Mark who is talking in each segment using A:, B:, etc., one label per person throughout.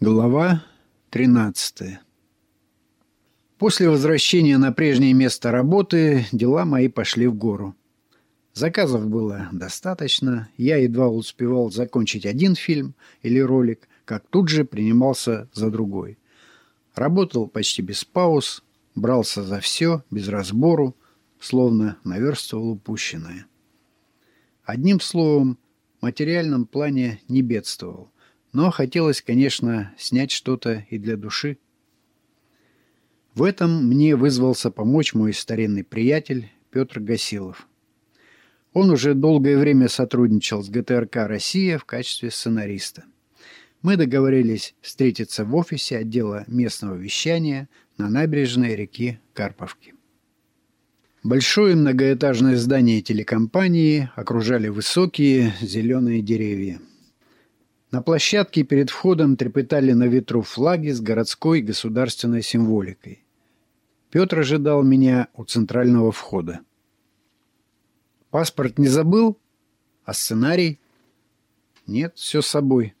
A: Глава 13 После возвращения на прежнее место работы дела мои пошли в гору. Заказов было достаточно, я едва успевал закончить один фильм или ролик, как тут же принимался за другой. Работал почти без пауз, брался за все, без разбору, словно наверстывал упущенное. Одним словом, в материальном плане не бедствовал – но хотелось, конечно, снять что-то и для души. В этом мне вызвался помочь мой старинный приятель Петр Гасилов. Он уже долгое время сотрудничал с ГТРК «Россия» в качестве сценариста. Мы договорились встретиться в офисе отдела местного вещания на набережной реки Карповки. Большое многоэтажное здание телекомпании окружали высокие зеленые деревья. На площадке перед входом трепетали на ветру флаги с городской государственной символикой. Петр ожидал меня у центрального входа. «Паспорт не забыл? А сценарий?» «Нет, все с собой».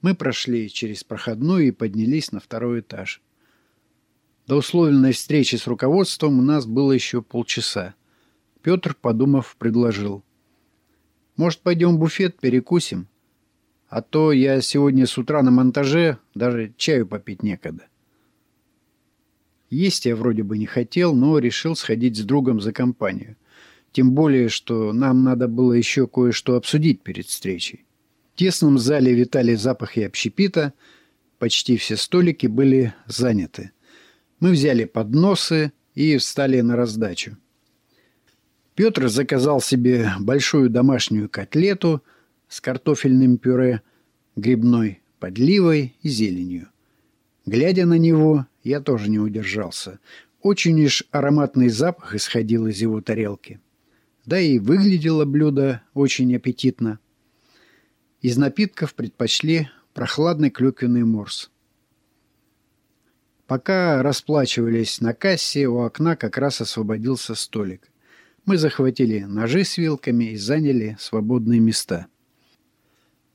A: Мы прошли через проходную и поднялись на второй этаж. До условленной встречи с руководством у нас было еще полчаса. Петр, подумав, предложил. «Может, пойдем в буфет, перекусим?» А то я сегодня с утра на монтаже, даже чаю попить некогда. Есть я вроде бы не хотел, но решил сходить с другом за компанию. Тем более, что нам надо было еще кое-что обсудить перед встречей. В тесном зале витали запахи общепита, почти все столики были заняты. Мы взяли подносы и встали на раздачу. Петр заказал себе большую домашнюю котлету – с картофельным пюре, грибной подливой и зеленью. Глядя на него, я тоже не удержался. Очень уж ароматный запах исходил из его тарелки. Да и выглядело блюдо очень аппетитно. Из напитков предпочли прохладный клюквенный морс. Пока расплачивались на кассе, у окна как раз освободился столик. Мы захватили ножи с вилками и заняли свободные места.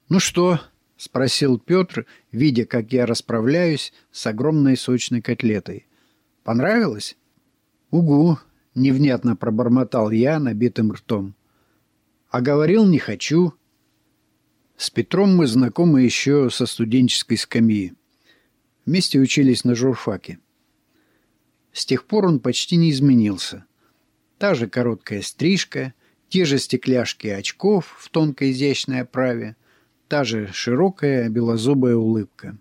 A: «Ну что?» — спросил Петр, видя, как я расправляюсь с огромной сочной котлетой. «Понравилось?» «Угу!» — невнятно пробормотал я набитым ртом. «А говорил, не хочу». С Петром мы знакомы еще со студенческой скамьи. Вместе учились на журфаке. С тех пор он почти не изменился. Та же короткая стрижка, те же стекляшки очков в тонкой изящной оправе — та же широкая белозубая улыбка.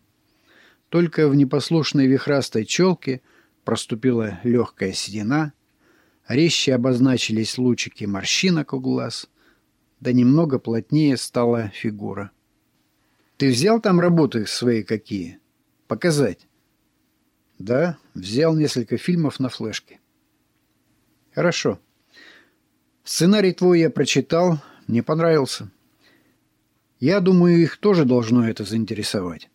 A: Только в непослушной вихрастой челке проступила легкая седина, резче обозначились лучики морщинок у глаз, да немного плотнее стала фигура. «Ты взял там работы свои какие? Показать?» «Да, взял несколько фильмов на флешке». «Хорошо. Сценарий твой я прочитал, мне понравился». Я думаю, их тоже должно это заинтересовать.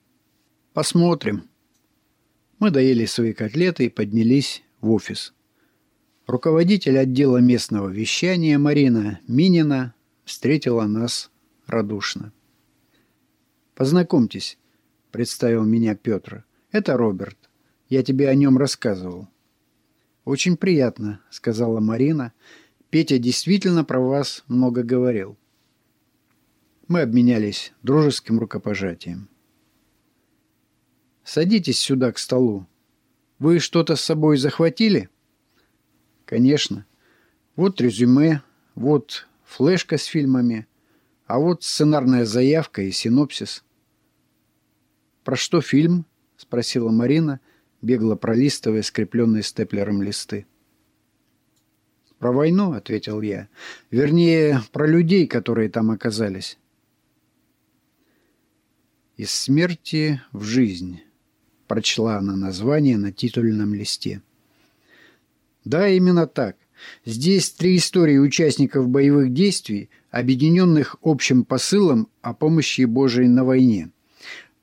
A: Посмотрим. Мы доели свои котлеты и поднялись в офис. Руководитель отдела местного вещания Марина Минина встретила нас радушно. «Познакомьтесь», — представил меня Петр. «Это Роберт. Я тебе о нем рассказывал». «Очень приятно», — сказала Марина. «Петя действительно про вас много говорил». Мы обменялись дружеским рукопожатием. «Садитесь сюда, к столу. Вы что-то с собой захватили?» «Конечно. Вот резюме, вот флешка с фильмами, а вот сценарная заявка и синопсис». «Про что фильм?» — спросила Марина, бегло пролистывая скрепленные степлером листы. «Про войну», — ответил я. «Вернее, про людей, которые там оказались». «Из смерти в жизнь», — прочла она название на титульном листе. Да, именно так. Здесь три истории участников боевых действий, объединенных общим посылом о помощи Божией на войне.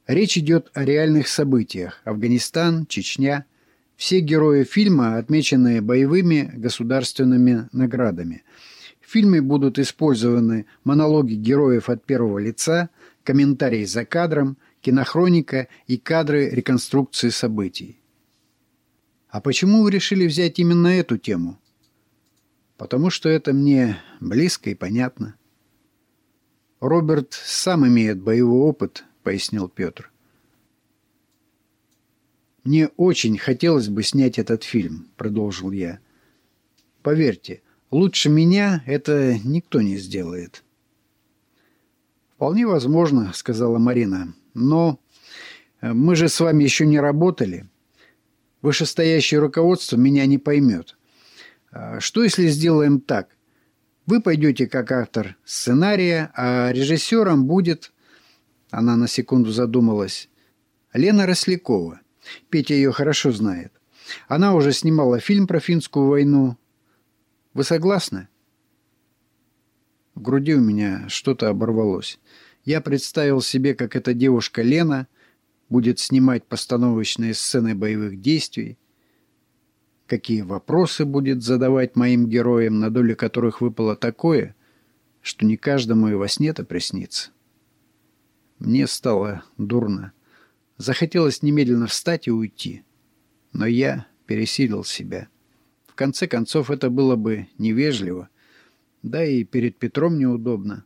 A: Речь идет о реальных событиях. Афганистан, Чечня. Все герои фильма отмечены боевыми государственными наградами. В фильме будут использованы монологи героев от первого лица – комментарии за кадром, кинохроника и кадры реконструкции событий. А почему вы решили взять именно эту тему? Потому что это мне близко и понятно. Роберт сам имеет боевой опыт, пояснил Петр. Мне очень хотелось бы снять этот фильм, продолжил я. Поверьте, лучше меня это никто не сделает. Вполне возможно, сказала Марина. Но мы же с вами еще не работали. Вышестоящее руководство меня не поймет. А что если сделаем так? Вы пойдете как автор сценария, а режиссером будет... Она на секунду задумалась. Лена Рослякова. Петя ее хорошо знает. Она уже снимала фильм про финскую войну. Вы согласны? В груди у меня что-то оборвалось. Я представил себе, как эта девушка Лена будет снимать постановочные сцены боевых действий, какие вопросы будет задавать моим героям, на долю которых выпало такое, что не каждому и во сне-то приснится. Мне стало дурно. Захотелось немедленно встать и уйти. Но я пересилил себя. В конце концов, это было бы невежливо. Да и перед Петром неудобно.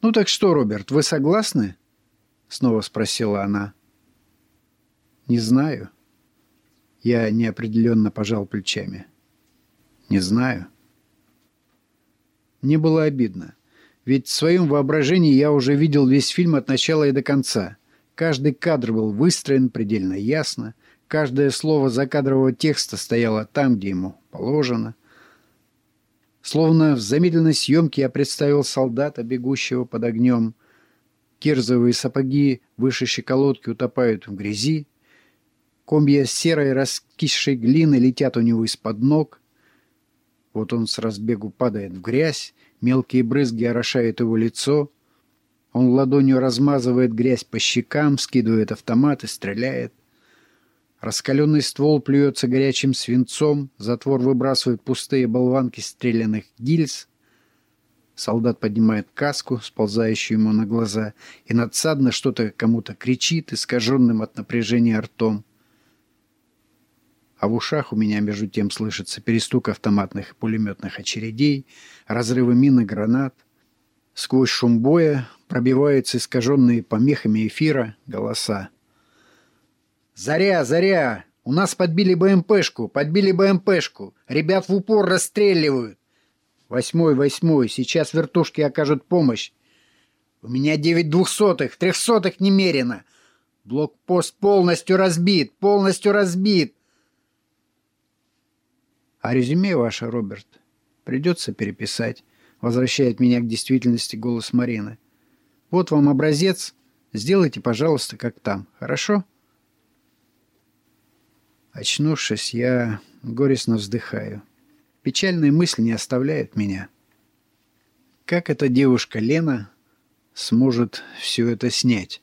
A: «Ну так что, Роберт, вы согласны?» Снова спросила она. «Не знаю». Я неопределенно пожал плечами. «Не знаю». Мне было обидно. Ведь в своем воображении я уже видел весь фильм от начала и до конца. Каждый кадр был выстроен предельно ясно. Каждое слово закадрового текста стояло там, где ему положено. Словно в замедленной съемке я представил солдата, бегущего под огнем. Кирзовые сапоги выше щеколотки утопают в грязи. Комья серой раскисшей глины летят у него из-под ног. Вот он с разбегу падает в грязь, Мелкие брызги орошают его лицо. Он ладонью размазывает грязь по щекам, скидывает автомат и стреляет. Раскаленный ствол плюется горячим свинцом, затвор выбрасывает пустые болванки стрелянных гильз. Солдат поднимает каску, сползающую ему на глаза, и надсадно что-то кому-то кричит, искаженным от напряжения ртом. А в ушах у меня, между тем, слышится перестук автоматных и пулеметных очередей, разрывы мин и гранат. Сквозь шум боя пробиваются искаженные помехами эфира голоса. «Заря! Заря! У нас подбили БМПшку! Подбили БМПшку! Ребят в упор расстреливают! Восьмой, восьмой, сейчас вертушки окажут помощь! У меня девять двухсотых, трехсотых немерено! Блокпост полностью разбит! Полностью разбит! А резюме ваше, Роберт, придется переписать. Возвращает меня к действительности голос Марины. Вот вам образец. Сделайте, пожалуйста, как там. Хорошо? Очнувшись, я горестно вздыхаю. Печальные мысли не оставляют меня. Как эта девушка Лена сможет все это снять?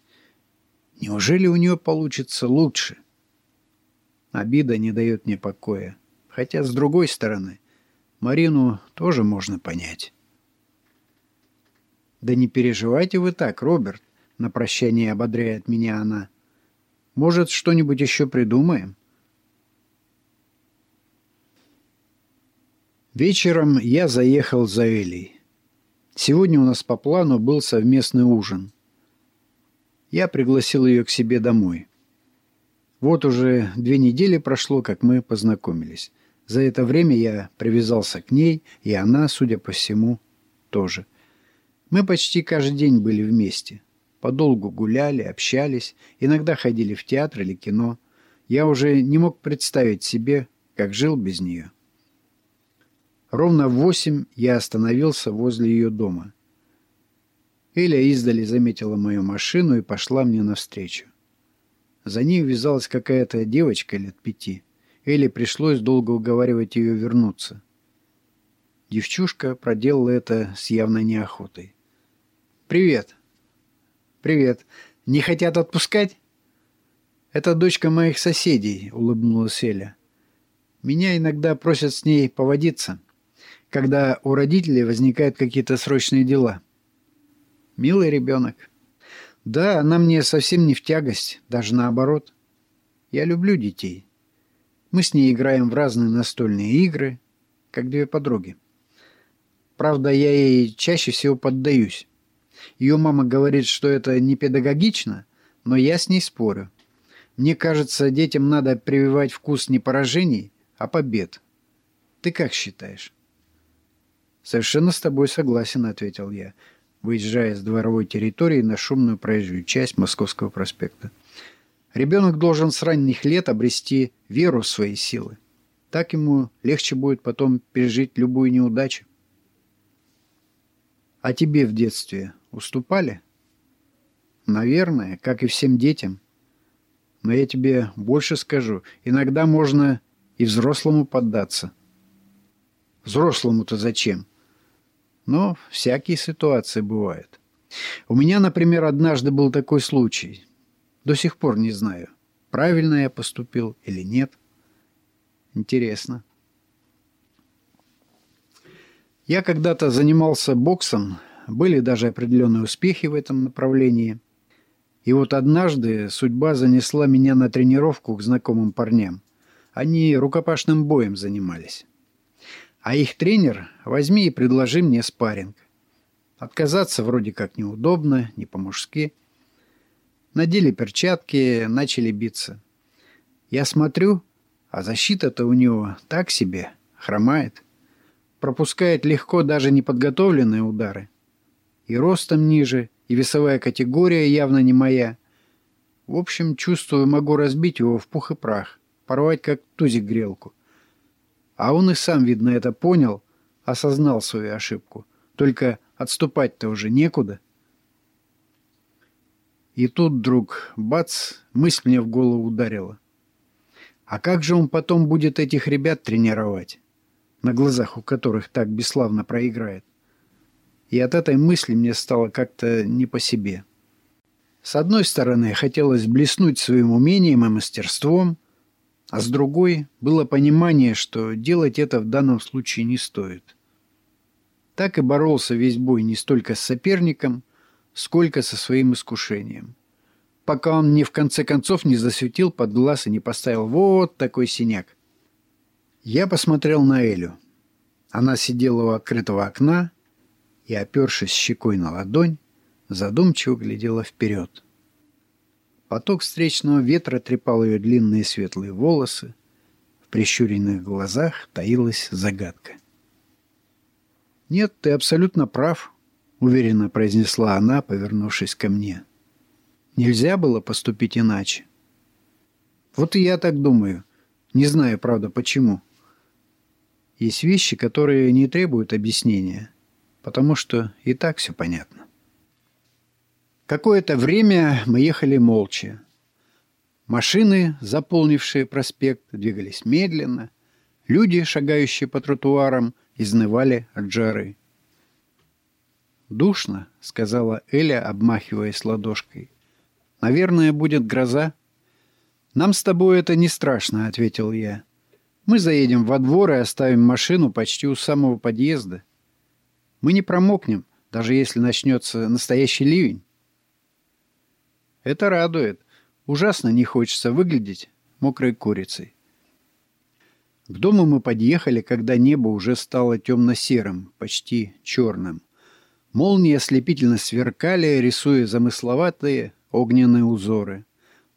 A: Неужели у нее получится лучше? Обида не дает мне покоя. Хотя, с другой стороны, Марину тоже можно понять. «Да не переживайте вы так, Роберт», — на прощание ободряет меня она. «Может, что-нибудь еще придумаем?» Вечером я заехал за Элей. Сегодня у нас по плану был совместный ужин. Я пригласил ее к себе домой. Вот уже две недели прошло, как мы познакомились. За это время я привязался к ней, и она, судя по всему, тоже. Мы почти каждый день были вместе. Подолгу гуляли, общались, иногда ходили в театр или кино. Я уже не мог представить себе, как жил без нее. Ровно в восемь я остановился возле ее дома. Эля издали заметила мою машину и пошла мне навстречу. За ней увязалась какая-то девочка лет пяти. Элли пришлось долго уговаривать ее вернуться. Девчушка проделала это с явной неохотой. «Привет!» «Привет! Не хотят отпускать?» «Это дочка моих соседей», — улыбнулась Эля. «Меня иногда просят с ней поводиться, когда у родителей возникают какие-то срочные дела». «Милый ребенок». Да, она мне совсем не в тягость, даже наоборот. Я люблю детей. Мы с ней играем в разные настольные игры, как две подруги. Правда, я ей чаще всего поддаюсь. Ее мама говорит, что это не педагогично, но я с ней спорю. Мне кажется, детям надо прививать вкус не поражений, а побед. Ты как считаешь? Совершенно с тобой согласен, ответил я, выезжая с дворовой территории на шумную проезжую часть Московского проспекта. Ребенок должен с ранних лет обрести веру в свои силы. Так ему легче будет потом пережить любую неудачу. А тебе в детстве уступали? Наверное, как и всем детям. Но я тебе больше скажу. Иногда можно и взрослому поддаться. Взрослому-то зачем? Но всякие ситуации бывают. У меня, например, однажды был такой случай. До сих пор не знаю, правильно я поступил или нет. Интересно. Я когда-то занимался боксом, были даже определенные успехи в этом направлении. И вот однажды судьба занесла меня на тренировку к знакомым парням. Они рукопашным боем занимались. А их тренер возьми и предложи мне спарринг. Отказаться вроде как неудобно, не по-мужски. Надели перчатки, начали биться. Я смотрю, а защита-то у него так себе, хромает. Пропускает легко даже неподготовленные удары. И ростом ниже, и весовая категория явно не моя. В общем, чувствую, могу разбить его в пух и прах, порвать как тузик грелку. А он и сам, видно, это понял, осознал свою ошибку. Только отступать-то уже некуда. И тут вдруг, бац, мысль мне в голову ударила. А как же он потом будет этих ребят тренировать, на глазах у которых так бесславно проиграет? И от этой мысли мне стало как-то не по себе. С одной стороны, хотелось блеснуть своим умением и мастерством, а с другой было понимание, что делать это в данном случае не стоит. Так и боролся весь бой не столько с соперником, сколько со своим искушением. Пока он мне в конце концов не засветил под глаз и не поставил вот такой синяк. Я посмотрел на Элю. Она сидела у открытого окна и, опершись щекой на ладонь, задумчиво глядела вперед. Поток встречного ветра трепал ее длинные светлые волосы. В прищуренных глазах таилась загадка. «Нет, ты абсолютно прав», — уверенно произнесла она, повернувшись ко мне. «Нельзя было поступить иначе». «Вот и я так думаю. Не знаю, правда, почему. Есть вещи, которые не требуют объяснения, потому что и так все понятно». Какое-то время мы ехали молча. Машины, заполнившие проспект, двигались медленно. Люди, шагающие по тротуарам, изнывали от жары. «Душно», — сказала Эля, обмахиваясь ладошкой. «Наверное, будет гроза». «Нам с тобой это не страшно», — ответил я. «Мы заедем во двор и оставим машину почти у самого подъезда. Мы не промокнем, даже если начнется настоящий ливень». Это радует. Ужасно не хочется выглядеть мокрой курицей. К дому мы подъехали, когда небо уже стало темно-серым, почти черным. Молнии ослепительно сверкали, рисуя замысловатые огненные узоры.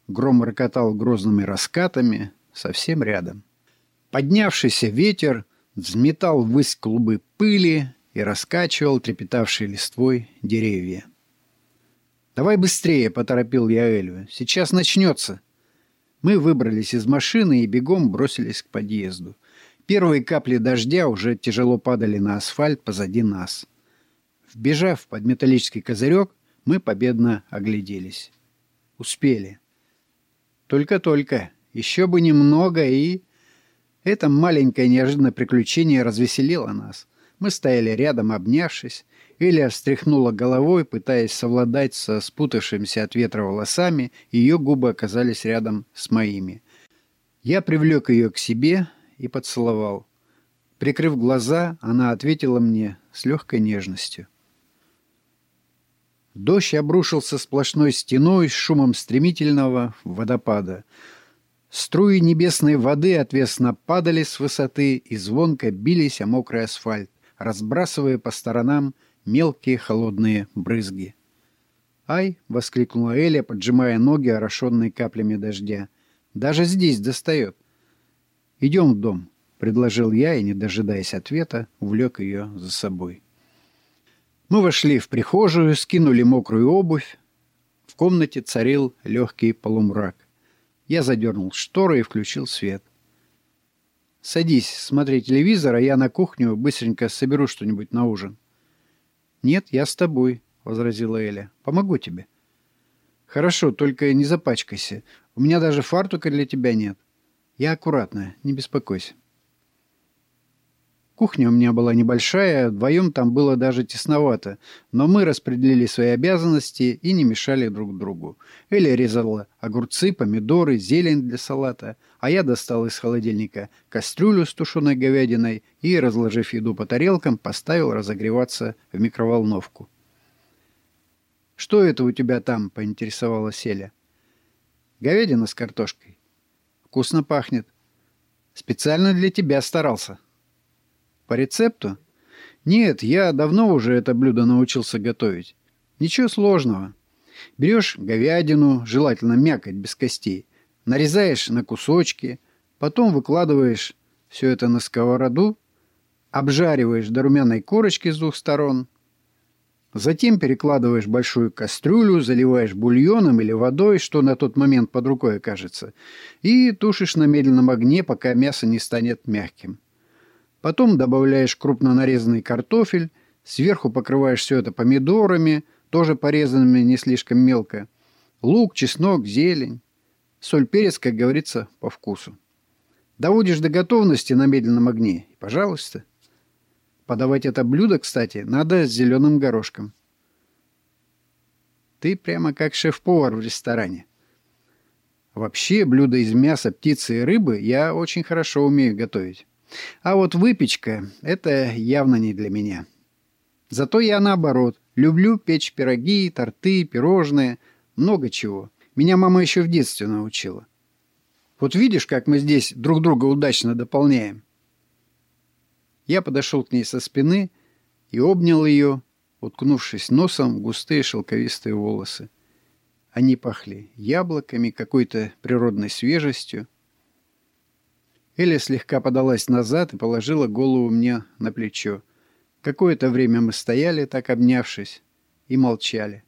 A: Гром рокотал грозными раскатами совсем рядом. Поднявшийся ветер взметал ввысь клубы пыли и раскачивал трепетавшие листвой деревья. «Давай быстрее», — поторопил я Эльву. «Сейчас начнется». Мы выбрались из машины и бегом бросились к подъезду. Первые капли дождя уже тяжело падали на асфальт позади нас. Вбежав под металлический козырек, мы победно огляделись. Успели. Только-только. Еще бы немного и... Это маленькое неожиданное приключение развеселило нас. Мы стояли рядом, обнявшись, Эля встряхнула головой, пытаясь совладать со спутавшимися от ветра волосами, ее губы оказались рядом с моими. Я привлек ее к себе и поцеловал. Прикрыв глаза, она ответила мне с легкой нежностью. Дождь обрушился сплошной стеной с шумом стремительного водопада. Струи небесной воды отвесно падали с высоты и звонко бились о мокрый асфальт, разбрасывая по сторонам мелкие холодные брызги. «Ай!» — воскликнула Эля, поджимая ноги, орошенные каплями дождя. «Даже здесь достает!» «Идем в дом», — предложил я и, не дожидаясь ответа, увлек ее за собой. Мы вошли в прихожую, скинули мокрую обувь. В комнате царил легкий полумрак. Я задернул шторы и включил свет. «Садись, смотри телевизор, а я на кухню быстренько соберу что-нибудь на ужин». «Нет, я с тобой», — возразила Эля. «Помогу тебе». «Хорошо, только не запачкайся. У меня даже фартука для тебя нет. Я аккуратно, не беспокойся». Кухня у меня была небольшая, вдвоем там было даже тесновато, но мы распределили свои обязанности и не мешали друг другу. Эля резала огурцы, помидоры, зелень для салата, а я достал из холодильника кастрюлю с тушеной говядиной и, разложив еду по тарелкам, поставил разогреваться в микроволновку. «Что это у тебя там?» — поинтересовалась Эля. «Говядина с картошкой. Вкусно пахнет. Специально для тебя старался». По рецепту? Нет, я давно уже это блюдо научился готовить. Ничего сложного. Берешь говядину, желательно мякоть, без костей, нарезаешь на кусочки, потом выкладываешь все это на сковороду, обжариваешь до румяной корочки с двух сторон, затем перекладываешь большую кастрюлю, заливаешь бульоном или водой, что на тот момент под рукой окажется, и тушишь на медленном огне, пока мясо не станет мягким. Потом добавляешь крупно нарезанный картофель, сверху покрываешь все это помидорами, тоже порезанными не слишком мелко, лук, чеснок, зелень, соль, перец, как говорится, по вкусу. Доводишь до готовности на медленном огне, и пожалуйста. Подавать это блюдо, кстати, надо с зеленым горошком. Ты прямо как шеф-повар в ресторане. Вообще, блюда из мяса, птицы и рыбы я очень хорошо умею готовить. А вот выпечка – это явно не для меня. Зато я наоборот. Люблю печь пироги, торты, пирожные, много чего. Меня мама еще в детстве научила. Вот видишь, как мы здесь друг друга удачно дополняем. Я подошел к ней со спины и обнял ее, уткнувшись носом в густые шелковистые волосы. Они пахли яблоками, какой-то природной свежестью. Эля слегка подалась назад и положила голову мне на плечо. Какое-то время мы стояли, так обнявшись, и молчали.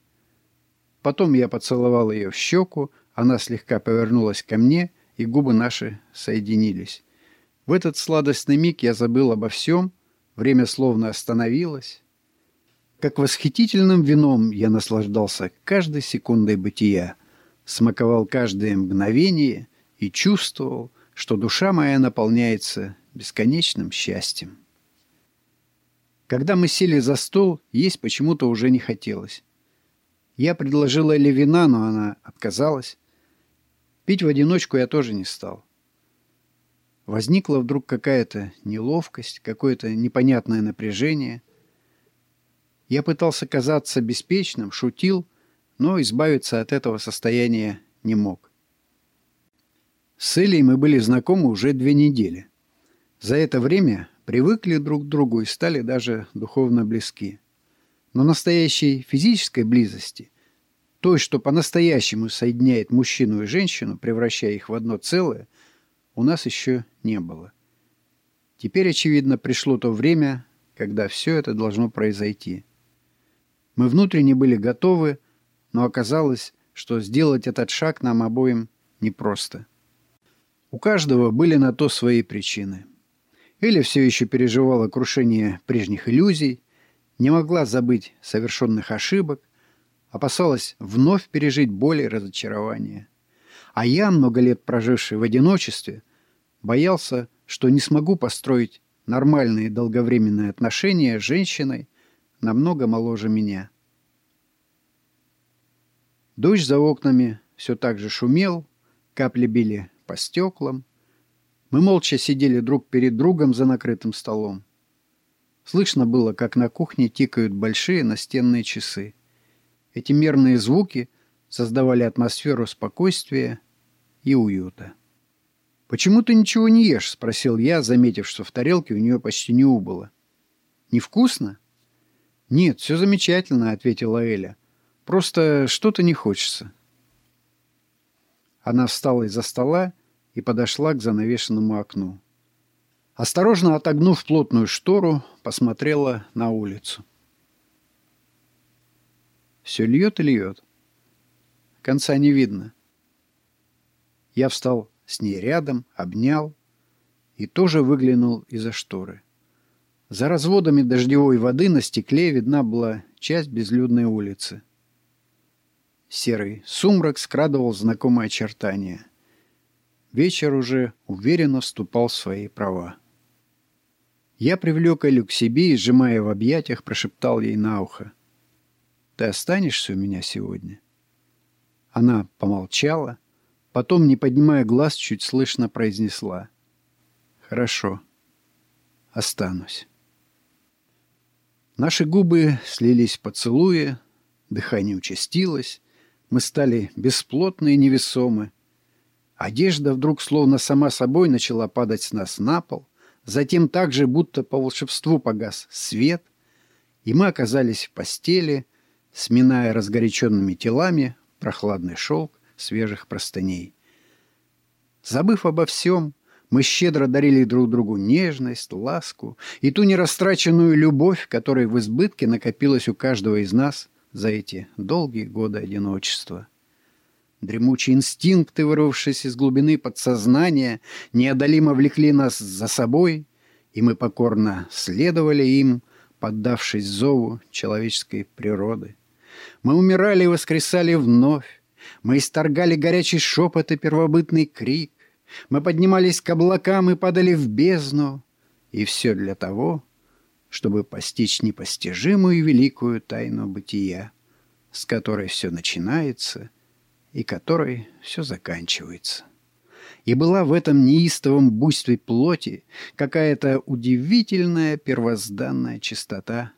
A: Потом я поцеловал ее в щеку, она слегка повернулась ко мне, и губы наши соединились. В этот сладостный миг я забыл обо всем, время словно остановилось. Как восхитительным вином я наслаждался каждой секундой бытия, смаковал каждое мгновение и чувствовал, что душа моя наполняется бесконечным счастьем. Когда мы сели за стол, есть почему-то уже не хотелось. Я предложила Эле вина, но она отказалась. Пить в одиночку я тоже не стал. Возникла вдруг какая-то неловкость, какое-то непонятное напряжение. Я пытался казаться беспечным, шутил, но избавиться от этого состояния не мог. С Элей мы были знакомы уже две недели. За это время привыкли друг к другу и стали даже духовно близки. Но настоящей физической близости, той, что по-настоящему соединяет мужчину и женщину, превращая их в одно целое, у нас еще не было. Теперь, очевидно, пришло то время, когда все это должно произойти. Мы внутренне были готовы, но оказалось, что сделать этот шаг нам обоим непросто. У каждого были на то свои причины. Эля все еще переживала крушение прежних иллюзий, не могла забыть совершенных ошибок, опасалась вновь пережить боль и разочарование. А я, много лет проживший в одиночестве, боялся, что не смогу построить нормальные долговременные отношения с женщиной намного моложе меня. Дождь за окнами все так же шумел, капли били по стеклам. Мы молча сидели друг перед другом за накрытым столом. Слышно было, как на кухне тикают большие настенные часы. Эти мерные звуки создавали атмосферу спокойствия и уюта. «Почему ты ничего не ешь?» — спросил я, заметив, что в тарелке у нее почти не убыло. «Невкусно?» «Нет, все замечательно», — ответила Эля. «Просто что-то не хочется». Она встала из-за стола и подошла к занавешенному окну. Осторожно отогнув плотную штору, посмотрела на улицу. Все льет и льет. Конца не видно. Я встал с ней рядом, обнял и тоже выглянул из-за шторы. За разводами дождевой воды на стекле видна была часть безлюдной улицы. Серый сумрак скрадывал знакомые очертания. Вечер уже уверенно вступал в свои права. Я привлек Элю к себе и, сжимая в объятиях, прошептал ей на ухо. «Ты останешься у меня сегодня?» Она помолчала, Потом, не поднимая глаз, чуть слышно произнесла. «Хорошо. Останусь». Наши губы слились в поцелуе, дыхание участилось, мы стали бесплотны и невесомы. Одежда вдруг словно сама собой начала падать с нас на пол, затем так же, будто по волшебству погас свет, и мы оказались в постели, сминая разгоряченными телами прохладный шелк, свежих простыней. Забыв обо всем, мы щедро дарили друг другу нежность, ласку и ту нерастраченную любовь, которая в избытке накопилась у каждого из нас за эти долгие годы одиночества. Дремучие инстинкты, вырвавшись из глубины подсознания, неодолимо влекли нас за собой, и мы покорно следовали им, поддавшись зову человеческой природы. Мы умирали и воскресали вновь, мы исторгали горячий шепот и первобытный крик. Мы поднимались к облакам и падали в бездну. И все для того, чтобы постичь непостижимую великую тайну бытия, с которой все начинается и которой все заканчивается. И была в этом неистовом буйстве плоти какая-то удивительная первозданная чистота,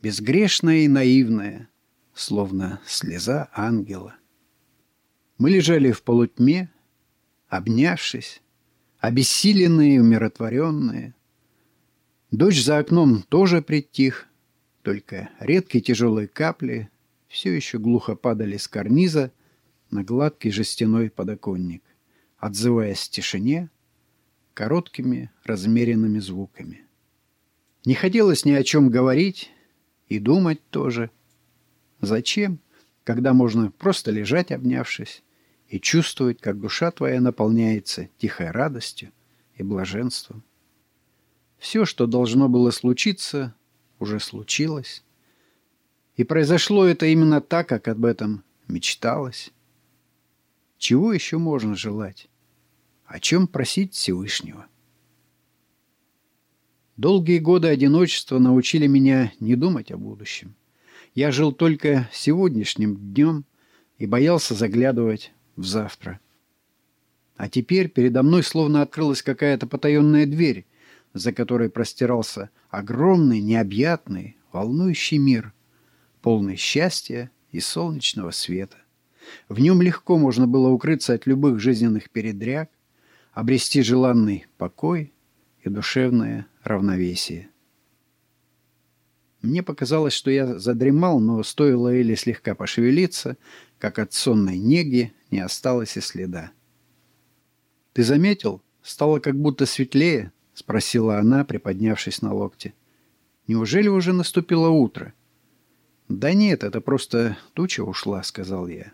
A: безгрешная и наивная, словно слеза ангела. Мы лежали в полутьме, обнявшись, обессиленные и умиротворенные. Дождь за окном тоже притих, только редкие тяжелые капли все еще глухо падали с карниза на гладкий жестяной подоконник, отзываясь тишине короткими размеренными звуками. Не хотелось ни о чем говорить и думать тоже. Зачем, когда можно просто лежать, обнявшись, и чувствовать, как душа твоя наполняется тихой радостью и блаженством. Все, что должно было случиться, уже случилось. И произошло это именно так, как об этом мечталось. Чего еще можно желать? О чем просить Всевышнего? Долгие годы одиночества научили меня не думать о будущем. Я жил только сегодняшним днем и боялся заглядывать в завтра. А теперь передо мной словно открылась какая-то потаенная дверь, за которой простирался огромный, необъятный, волнующий мир, полный счастья и солнечного света. В нем легко можно было укрыться от любых жизненных передряг, обрести желанный покой и душевное равновесие. Мне показалось, что я задремал, но стоило Элли слегка пошевелиться, как от сонной неги не осталось и следа. «Ты заметил? Стало как будто светлее?» — спросила она, приподнявшись на локте. «Неужели уже наступило утро?» «Да нет, это просто туча ушла», — сказал я.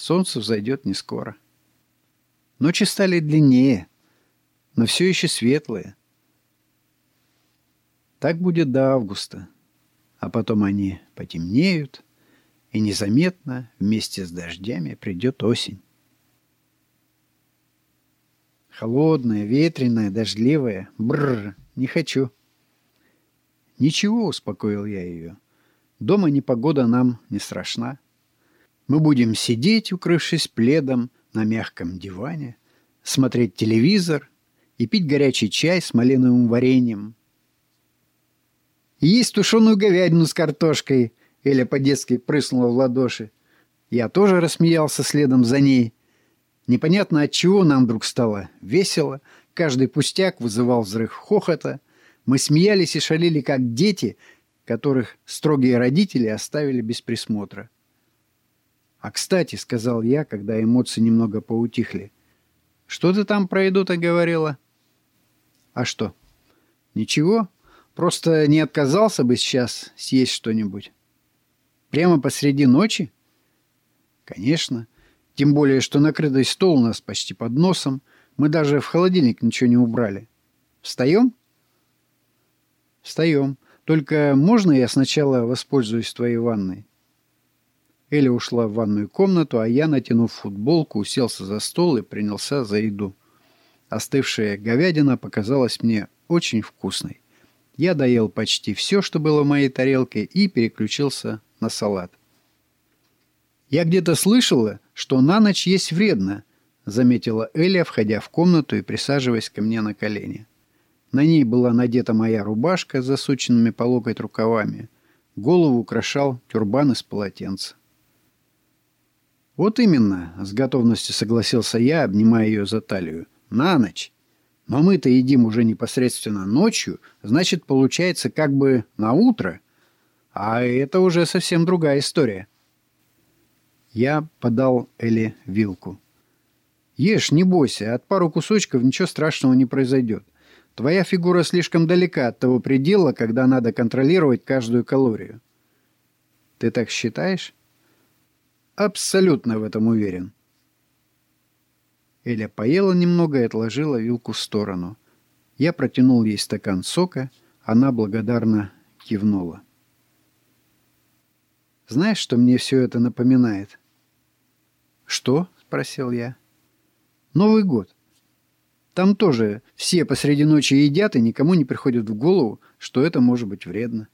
A: «Солнце взойдет не скоро». Ночи стали длиннее, но все еще светлые. Так будет до августа, а потом они потемнеют — и незаметно вместе с дождями придет осень. Холодная, ветреная, дождливая. Бррр, не хочу. Ничего, успокоил я ее. Дома непогода нам не страшна. Мы будем сидеть, укрывшись пледом на мягком диване, смотреть телевизор и пить горячий чай с малиновым вареньем. «Есть тушеную говядину с картошкой!» Эля по-детски прыснула в ладоши. Я тоже рассмеялся следом за ней. Непонятно от чего нам вдруг стало весело. Каждый пустяк вызывал взрыв хохота. Мы смеялись и шалили, как дети, которых строгие родители оставили без присмотра. «А кстати», — сказал я, когда эмоции немного поутихли, — «что ты там про еду-то говорила?» «А что?» «Ничего, просто не отказался бы сейчас съесть что-нибудь». «Прямо посреди ночи?» «Конечно. Тем более, что накрытый стол у нас почти под носом. Мы даже в холодильник ничего не убрали. Встаем?» «Встаем. Только можно я сначала воспользуюсь твоей ванной?» Эля ушла в ванную комнату, а я, натянув футболку, уселся за стол и принялся за еду. Остывшая говядина показалась мне очень вкусной. Я доел почти все, что было в моей тарелке, и переключился на салат. «Я где-то слышала, что на ночь есть вредно», — заметила Эля, входя в комнату и присаживаясь ко мне на колени. На ней была надета моя рубашка с засученными по локоть рукавами. Голову украшал тюрбан из полотенца. «Вот именно», — с готовностью согласился я, обнимая ее за талию. «На ночь. Но мы-то едим уже непосредственно ночью, значит, получается как бы на утро. А это уже совсем другая история». Я подал Эле вилку. «Ешь, не бойся, от пару кусочков ничего страшного не произойдет. Твоя фигура слишком далека от того предела, когда надо контролировать каждую калорию». «Ты так считаешь?» Абсолютно в этом уверен. Эля поела немного и отложила вилку в сторону. Я протянул ей стакан сока, она благодарно кивнула. «Знаешь, что мне все это напоминает?» «Что?» — спросил я. «Новый год. Там тоже все посреди ночи едят, и никому не приходит в голову, что это может быть вредно».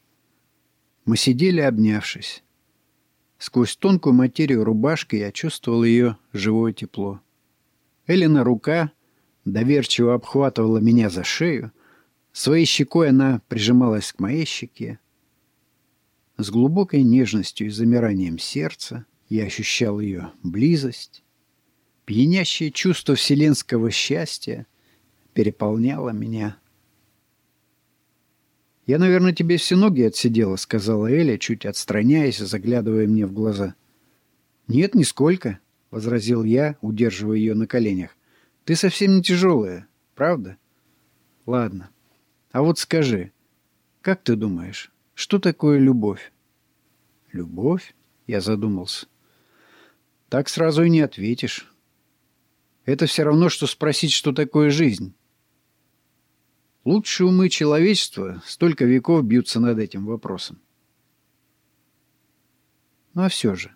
A: Мы сидели, обнявшись. Сквозь тонкую материю рубашки я чувствовал ее живое тепло. Элина рука доверчиво обхватывала меня за шею. Своей щекой она прижималась к моей щеке. С глубокой нежностью и замиранием сердца я ощущал ее близость. Пьянящее чувство вселенского счастья переполняло меня. «Я, наверное, тебе все ноги отсидела», — сказала Эля, чуть отстраняясь и заглядывая мне в глаза. «Нет, нисколько», — возразил я, удерживая ее на коленях. «Ты совсем не тяжелая, правда?» «Ладно. А вот скажи, как ты думаешь, что такое любовь?» «Любовь?» — я задумался. «Так сразу и не ответишь. Это все равно, что спросить, что такое жизнь». Лучшие умы человечества столько веков бьются над этим вопросом. Ну а все же,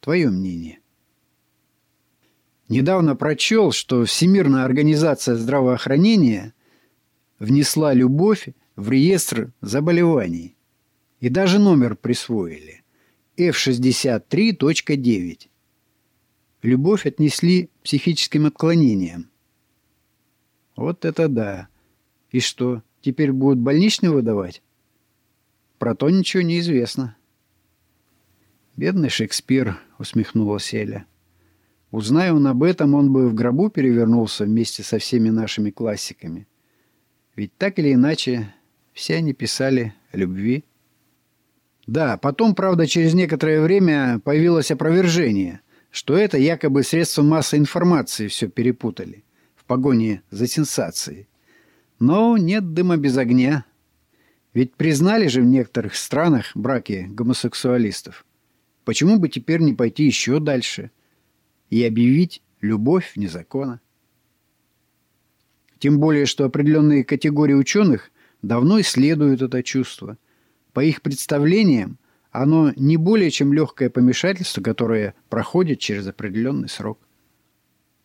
A: твое мнение. Недавно прочел, что Всемирная организация здравоохранения внесла любовь в реестр заболеваний. И даже номер присвоили. F63.9. Любовь отнесли психическим отклонениям. Вот это да. И что, теперь будут больничный выдавать? Про то ничего не известно. Бедный Шекспир, усмехнулась Эля. Узнай он об этом, он бы в гробу перевернулся вместе со всеми нашими классиками. Ведь так или иначе, все они писали о любви. Да, потом, правда, через некоторое время появилось опровержение, что это якобы средства массовой информации все перепутали в погоне за сенсацией. Но нет дыма без огня. Ведь признали же в некоторых странах браки гомосексуалистов. Почему бы теперь не пойти еще дальше и объявить любовь вне закона? Тем более, что определенные категории ученых давно исследуют это чувство. По их представлениям, оно не более чем легкое помешательство, которое проходит через определенный срок.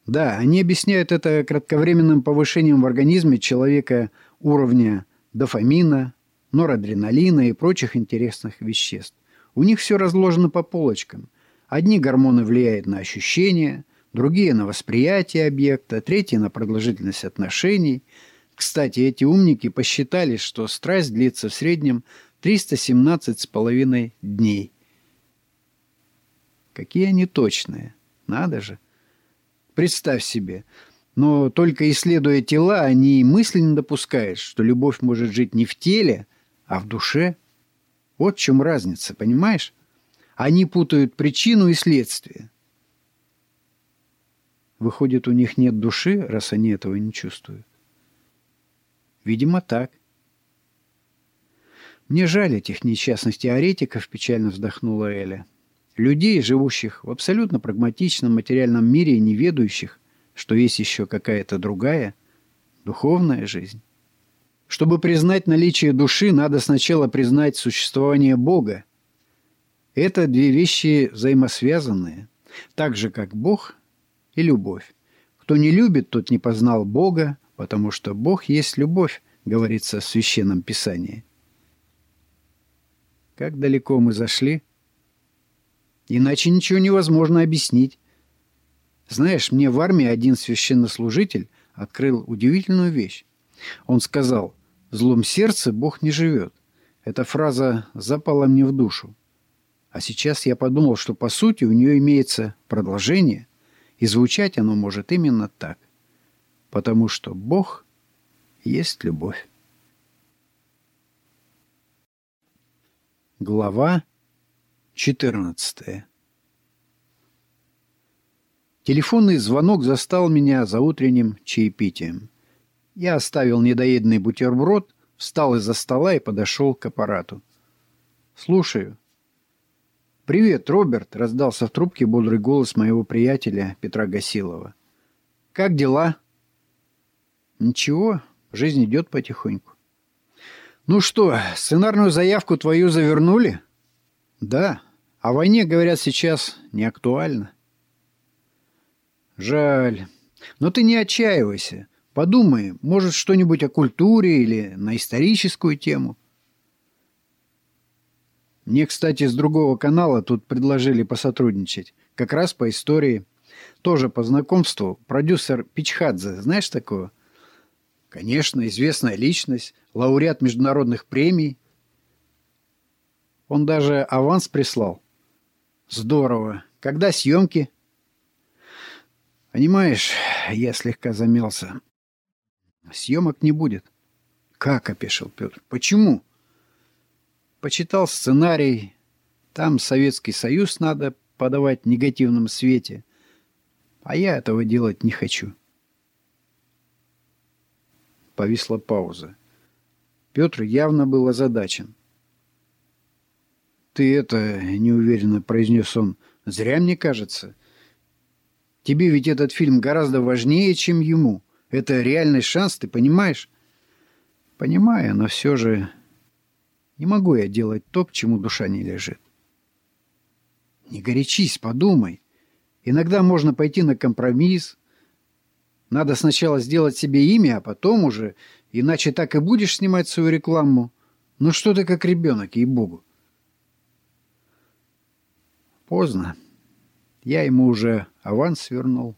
A: Да, они объясняют это кратковременным повышением в организме человека уровня дофамина, норадреналина и прочих интересных веществ. У них все разложено по полочкам. Одни гормоны влияют на ощущения, другие на восприятие объекта, третьи на продолжительность отношений. Кстати, эти умники посчитали, что страсть длится в среднем 317 с половиной дней. Какие они точные. Надо же. Представь себе. Но только исследуя тела, они не допускают, что любовь может жить не в теле, а в душе. Вот в чем разница, понимаешь? Они путают причину и следствие. Выходит, у них нет души, раз они этого не чувствуют. Видимо, так. Мне жаль этих несчастных теоретиков, печально вздохнула Эля. Людей, живущих в абсолютно прагматичном материальном мире и не ведающих, что есть еще какая-то другая, духовная жизнь. Чтобы признать наличие души, надо сначала признать существование Бога. Это две вещи взаимосвязанные, так же, как Бог и любовь. Кто не любит, тот не познал Бога, потому что Бог есть любовь, говорится в Священном Писании. Как далеко мы зашли? Иначе ничего невозможно объяснить. Знаешь, мне в армии один священнослужитель открыл удивительную вещь. Он сказал, в злом сердце Бог не живет. Эта фраза запала мне в душу. А сейчас я подумал, что по сути у нее имеется продолжение, и звучать оно может именно так. Потому что Бог есть любовь. Глава 14 Телефонный звонок застал меня за утренним чаепитием. Я оставил недоеденный бутерброд, встал из-за стола и подошел к аппарату. «Слушаю», «Привет, Роберт!» — раздался в трубке бодрый голос моего приятеля Петра Гасилова. «Как дела?» «Ничего, жизнь идет потихоньку». «Ну что, сценарную заявку твою завернули?» «Да. О войне, говорят, сейчас не актуально». «Жаль. Но ты не отчаивайся. Подумай, может, что-нибудь о культуре или на историческую тему. Мне, кстати, с другого канала тут предложили посотрудничать. Как раз по истории. Тоже по знакомству. Продюсер Пичхадзе. Знаешь такого? Конечно, известная личность. Лауреат международных премий. Он даже аванс прислал. Здорово. Когда съемки? Понимаешь, я слегка замялся. Съемок не будет. Как, опешил Петр. Почему? Почитал сценарий. Там Советский Союз надо подавать в негативном свете. А я этого делать не хочу. Повисла пауза. Петр явно был озадачен. «Ты это...» — неуверенно произнес он. «Зря мне кажется. Тебе ведь этот фильм гораздо важнее, чем ему. Это реальный шанс, ты понимаешь?» «Понимаю, но все же не могу я делать то, к чему душа не лежит. Не горячись, подумай. Иногда можно пойти на компромисс. Надо сначала сделать себе имя, а потом уже, иначе так и будешь снимать свою рекламу. Ну что ты как ребенок, ей-богу. Поздно. Я ему уже аванс вернул.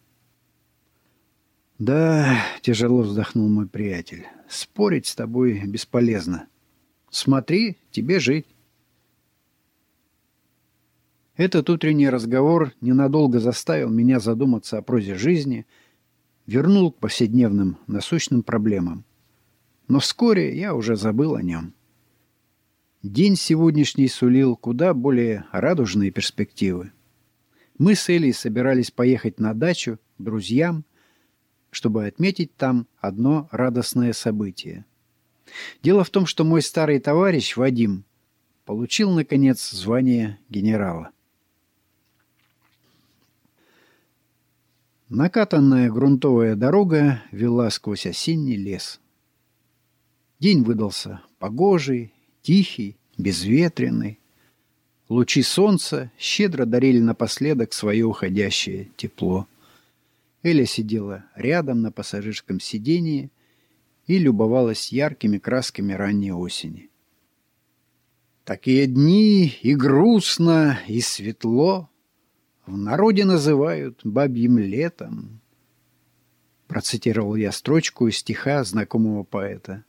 A: Да, тяжело вздохнул мой приятель. Спорить с тобой бесполезно. Смотри, тебе жить. Этот утренний разговор ненадолго заставил меня задуматься о прозе жизни, вернул к повседневным насущным проблемам. Но вскоре я уже забыл о нем. День сегодняшний сулил куда более радужные перспективы. Мы с Элей собирались поехать на дачу к друзьям, чтобы отметить там одно радостное событие – Дело в том, что мой старый товарищ Вадим получил, наконец, звание генерала. Накатанная грунтовая дорога вела сквозь осенний лес. День выдался погожий, тихий, безветренный. Лучи солнца щедро дарили напоследок свое уходящее тепло. Эля сидела рядом на пассажирском сидении – и любовалась яркими красками ранней осени. Такие дни и грустно, и светло в народе называют бабьим летом. Процитировал я строчку из стиха знакомого поэта.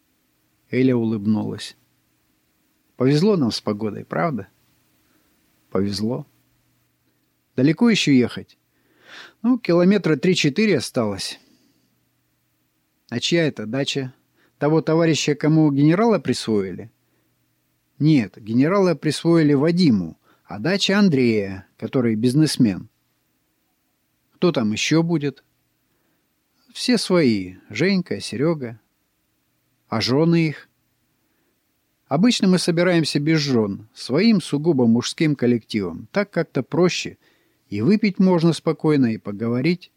A: Эля улыбнулась. Повезло нам с погодой, правда? Повезло. Далеко еще ехать? Ну, километра три-четыре осталось. А чья это дача? Того товарища, кому генерала присвоили? Нет, генерала присвоили Вадиму, а дача Андрея, который бизнесмен. Кто там еще будет? Все свои. Женька, Серега. А жены их? Обычно мы собираемся без жен, своим сугубо мужским коллективом. Так как-то проще. И выпить можно спокойно, и поговорить.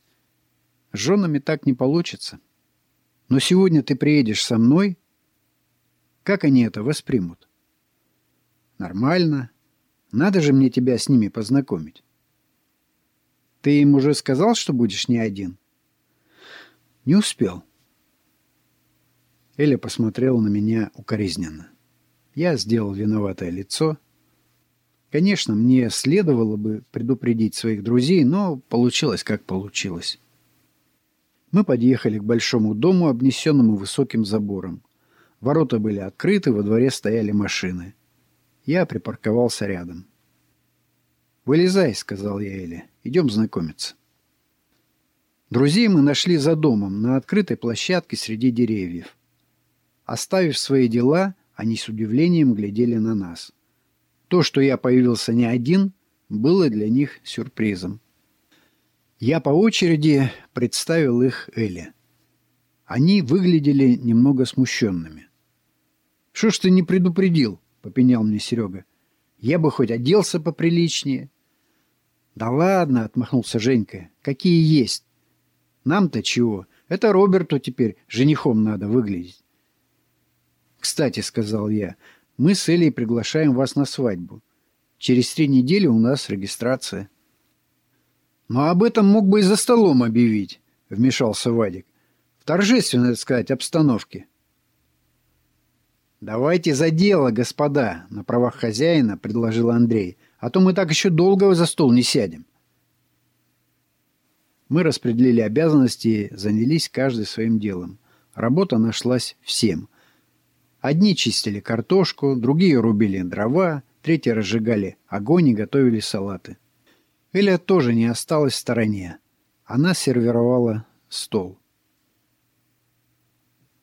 A: С женами так не получится. Но сегодня ты приедешь со мной. Как они это воспримут? Нормально. Надо же мне тебя с ними познакомить. Ты им уже сказал, что будешь не один? Не успел. Эля посмотрела на меня укоризненно. Я сделал виноватое лицо. Конечно, мне следовало бы предупредить своих друзей, но получилось, как получилось. Мы подъехали к большому дому, обнесенному высоким забором. Ворота были открыты, во дворе стояли машины. Я припарковался рядом. «Вылезай», — сказал я Эле. «Идем знакомиться». Друзей мы нашли за домом, на открытой площадке среди деревьев. Оставив свои дела, они с удивлением глядели на нас. То, что я появился не один, было для них сюрпризом. Я по очереди представил их Эле. Они выглядели немного смущенными. «Что ж ты не предупредил?» — попенял мне Серега. «Я бы хоть оделся поприличнее». «Да ладно!» — отмахнулся Женька. «Какие есть? Нам-то чего? Это Роберту теперь женихом надо выглядеть». «Кстати», — сказал я, — «мы с Элей приглашаем вас на свадьбу. Через три недели у нас регистрация». «Но об этом мог бы и за столом объявить», — вмешался Вадик. «В торжественной, так сказать, обстановке». «Давайте за дело, господа», — на правах хозяина предложил Андрей. «А то мы так еще долго за стол не сядем». Мы распределили обязанности, занялись каждый своим делом. Работа нашлась всем. Одни чистили картошку, другие рубили дрова, третьи разжигали огонь и готовили салаты. Эля тоже не осталась в стороне. Она сервировала стол.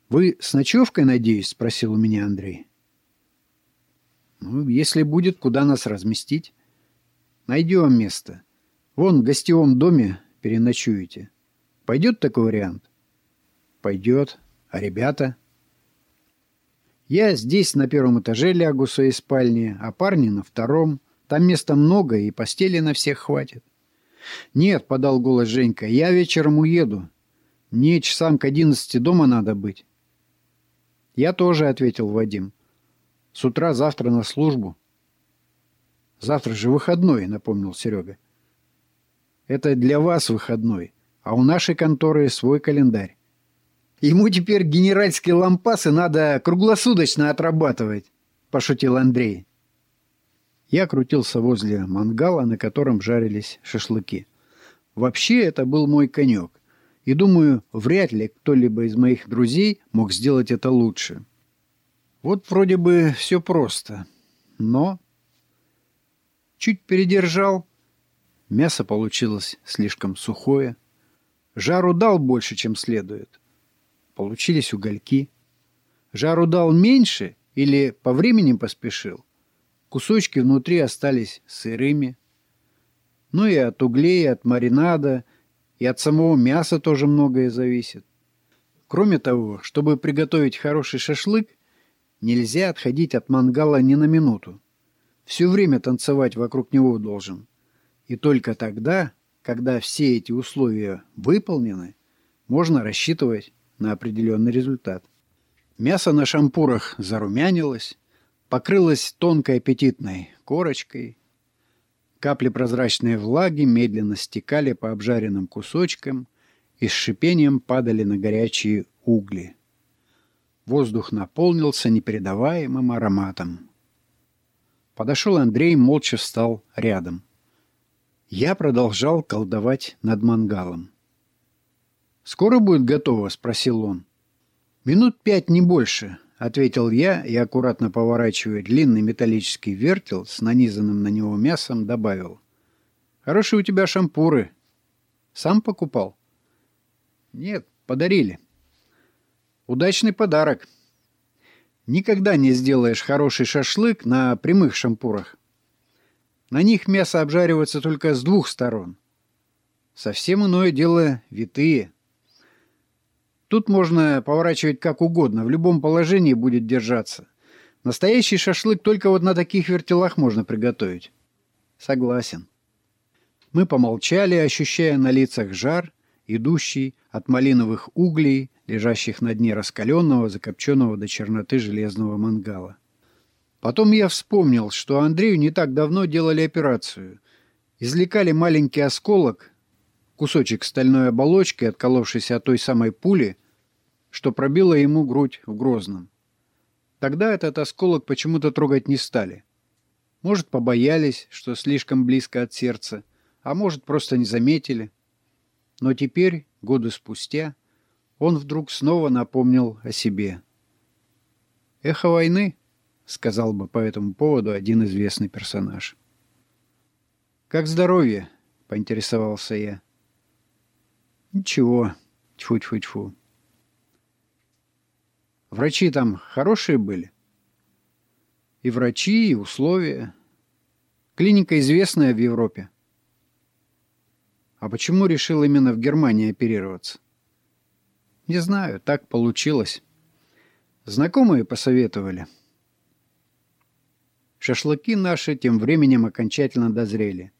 A: «Вы с ночевкой, надеюсь?» — спросил у меня Андрей. «Ну, если будет, куда нас разместить?» «Найдем место. Вон в гостевом доме переночуете. Пойдет такой вариант?» «Пойдет. А ребята?» «Я здесь на первом этаже лягу своей спальне, а парни на втором. Там места много, и постели на всех хватит. «Нет», — подал голос Женька, — «я вечером уеду. Мне часам к одиннадцати дома надо быть». «Я тоже», — ответил Вадим. «С утра завтра на службу». «Завтра же выходной», — напомнил Серега. «Это для вас выходной, а у нашей конторы свой календарь. Ему теперь генеральские лампасы надо круглосуточно отрабатывать», — пошутил Андрей. Я крутился возле мангала, на котором жарились шашлыки. Вообще, это был мой конек. И думаю, вряд ли кто-либо из моих друзей мог сделать это лучше. Вот вроде бы все просто. Но... Чуть передержал. Мясо получилось слишком сухое. Жару дал больше, чем следует. Получились угольки. Жару дал меньше или по времени поспешил? Кусочки внутри остались сырыми. Ну и от углей, и от маринада, и от самого мяса тоже многое зависит. Кроме того, чтобы приготовить хороший шашлык, нельзя отходить от мангала ни на минуту. Все время танцевать вокруг него должен. И только тогда, когда все эти условия выполнены, можно рассчитывать на определенный результат. Мясо на шампурах зарумянилось, покрылась тонкой аппетитной корочкой. Капли прозрачной влаги медленно стекали по обжаренным кусочкам и с шипением падали на горячие угли. Воздух наполнился непередаваемым ароматом. Подошел Андрей, молча встал рядом. Я продолжал колдовать над мангалом. «Скоро будет готово?» — спросил он. «Минут пять, не больше», — ответил я и, аккуратно поворачивая длинный металлический вертел с нанизанным на него мясом, добавил. «Хорошие у тебя шампуры. Сам покупал?» «Нет, подарили». «Удачный подарок. Никогда не сделаешь хороший шашлык на прямых шампурах. На них мясо обжаривается только с двух сторон. Совсем иное дело витые. Тут можно поворачивать как угодно, в любом положении будет держаться. Настоящий шашлык только вот на таких вертелах можно приготовить. Согласен. Мы помолчали, ощущая на лицах жар, идущий от малиновых углей, лежащих на дне раскаленного, закопченного до черноты железного мангала. Потом я вспомнил, что Андрею не так давно делали операцию. Извлекали маленький осколок, кусочек стальной оболочки, отколовшийся от той самой пули, что пробило ему грудь в Грозном. Тогда этот осколок почему-то трогать не стали. Может, побоялись, что слишком близко от сердца, а может, просто не заметили. Но теперь, годы спустя, он вдруг снова напомнил о себе. «Эхо войны», — сказал бы по этому поводу один известный персонаж. «Как здоровье?» — поинтересовался я. «Ничего. Тьфу-тьфу-тьфу. Врачи там хорошие были? И врачи, и условия. Клиника известная в Европе. А почему решил именно в Германии оперироваться? Не знаю, так получилось. Знакомые посоветовали. Шашлыки наши тем временем окончательно дозрели.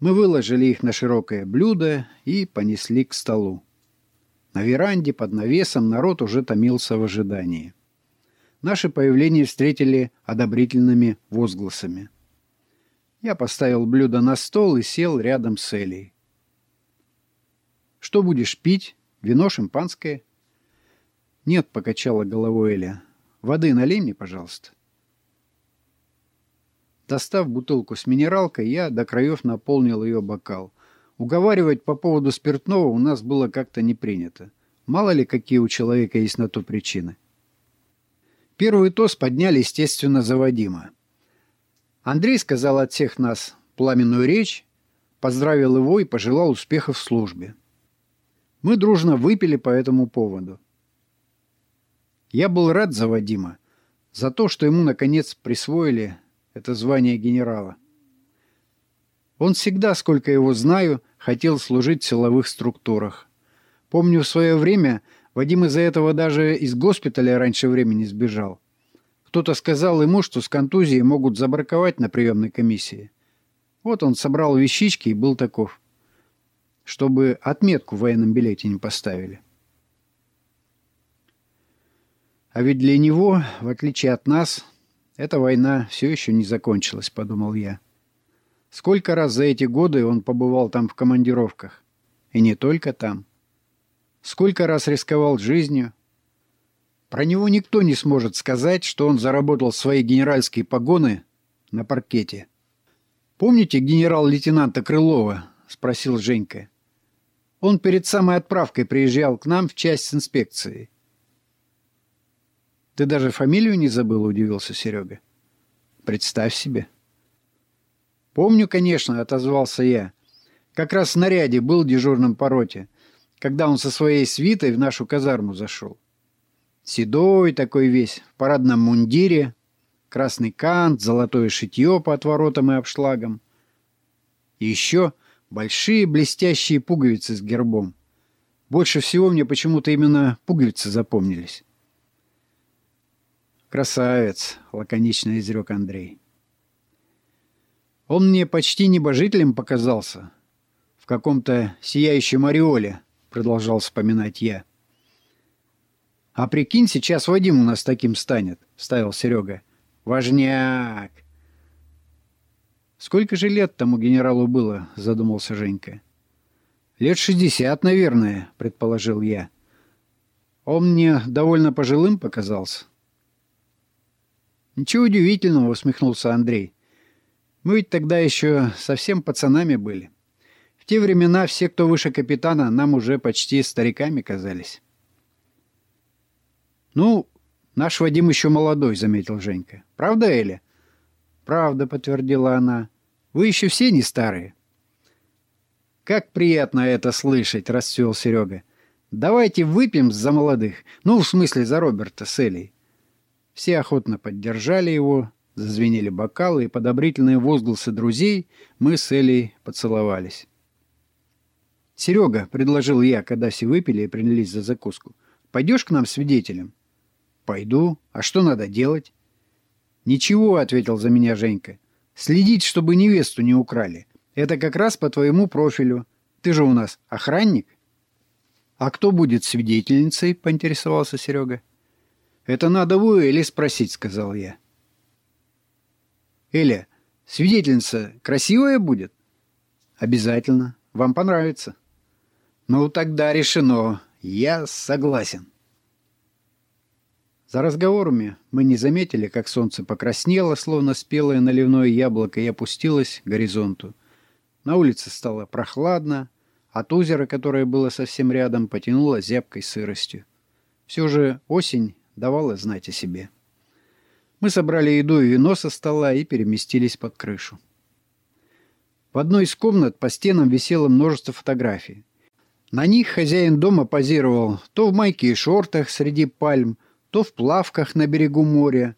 A: Мы выложили их на широкое блюдо и понесли к столу. На веранде под навесом народ уже томился в ожидании. Наше появление встретили одобрительными возгласами. Я поставил блюдо на стол и сел рядом с Элей. «Что будешь пить? Вино, шампанское?» «Нет», — покачала головой Эля. «Воды налей мне, пожалуйста». Достав бутылку с минералкой, я до краев наполнил ее бокал. Уговаривать по поводу спиртного у нас было как-то не принято. Мало ли, какие у человека есть на то причины. Первый тост подняли, естественно, за Вадима. Андрей сказал от всех нас пламенную речь, поздравил его и пожелал успехов в службе. Мы дружно выпили по этому поводу. Я был рад за Вадима, за то, что ему, наконец, присвоили это звание генерала. Он всегда, сколько его знаю, хотел служить в силовых структурах. Помню, в свое время Вадим из-за этого даже из госпиталя раньше времени сбежал. Кто-то сказал ему, что с контузией могут забраковать на приемной комиссии. Вот он собрал вещички и был таков. Чтобы отметку в военном билете не поставили. А ведь для него, в отличие от нас, эта война все еще не закончилась, подумал я. Сколько раз за эти годы он побывал там в командировках. И не только там. Сколько раз рисковал жизнью. Про него никто не сможет сказать, что он заработал свои генеральские погоны на паркете. «Помните генерал-лейтенанта Крылова?» — спросил Женька. Он перед самой отправкой приезжал к нам в часть с инспекцией. «Ты даже фамилию не забыл?» — удивился Серега. «Представь себе». «Помню, конечно», — отозвался я. «Как раз в наряде был дежурным по роте, когда он со своей свитой в нашу казарму зашел. Седой такой весь, в парадном мундире, красный кант, золотое шитье по отворотам и обшлагам. И еще большие блестящие пуговицы с гербом. Больше всего мне почему-то именно пуговицы запомнились. «Красавец», — лаконично изрек Андрей. Он мне почти небожителем показался. В каком-то сияющем ореоле, продолжал вспоминать я. А прикинь, сейчас Вадим у нас таким станет, ставил Серега. Важняк. Сколько же лет тому генералу было, задумался Женька. Лет шестьдесят, наверное, предположил я. Он мне довольно пожилым показался. Ничего удивительного, усмехнулся Андрей. Мы ведь тогда еще совсем пацанами были. В те времена все, кто выше капитана, нам уже почти стариками казались. Ну, «Наш Вадим еще молодой», — заметил Женька. «Правда, Эля?» «Правда», — подтвердила она. «Вы еще все не старые». «Как приятно это слышать», — расцвел Серега. «Давайте выпьем за молодых. Ну, в смысле, за Роберта с Элей». Все охотно поддержали его, зазвенели бокалы, и под одобрительные возгласы друзей мы с Элей поцеловались. «Серега», — предложил я, когда все выпили и принялись за закуску, — «пойдешь к нам свидетелем?» «Пойду. А что надо делать?» «Ничего», — ответил за меня Женька. «Следить, чтобы невесту не украли. Это как раз по твоему профилю. Ты же у нас охранник». «А кто будет свидетельницей?» — поинтересовался Серега. «Это надо у Эли спросить», — сказал я. «Эля, свидетельница красивая будет?» «Обязательно. Вам понравится». «Ну, тогда решено. Я согласен». За разговорами мы не заметили, как солнце покраснело, словно спелое наливное яблоко, и опустилось к горизонту. На улице стало прохладно, от озера, которое было совсем рядом, потянуло зябкой сыростью. Все же осень давала знать о себе. Мы собрали еду и вино со стола и переместились под крышу. В одной из комнат по стенам висело множество фотографий. На них хозяин дома позировал то в майке и шортах среди пальм, то в плавках на берегу моря,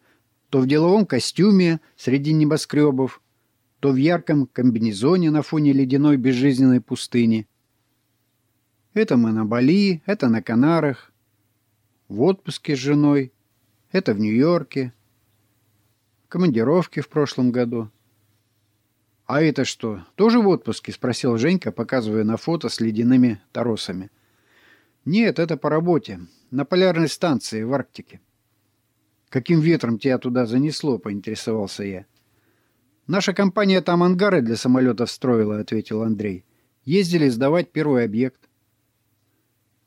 A: то в деловом костюме среди небоскребов, то в ярком комбинезоне на фоне ледяной безжизненной пустыни. Это мы на Бали, это на Канарах, в отпуске с женой, это в Нью-Йорке, в командировке в прошлом году. «А это что, тоже в отпуске?» — спросил Женька, показывая на фото с ледяными торосами. «Нет, это по работе на полярной станции в Арктике. «Каким ветром тебя туда занесло?» — поинтересовался я. «Наша компания там ангары для самолетов строила», — ответил Андрей. «Ездили сдавать первый объект».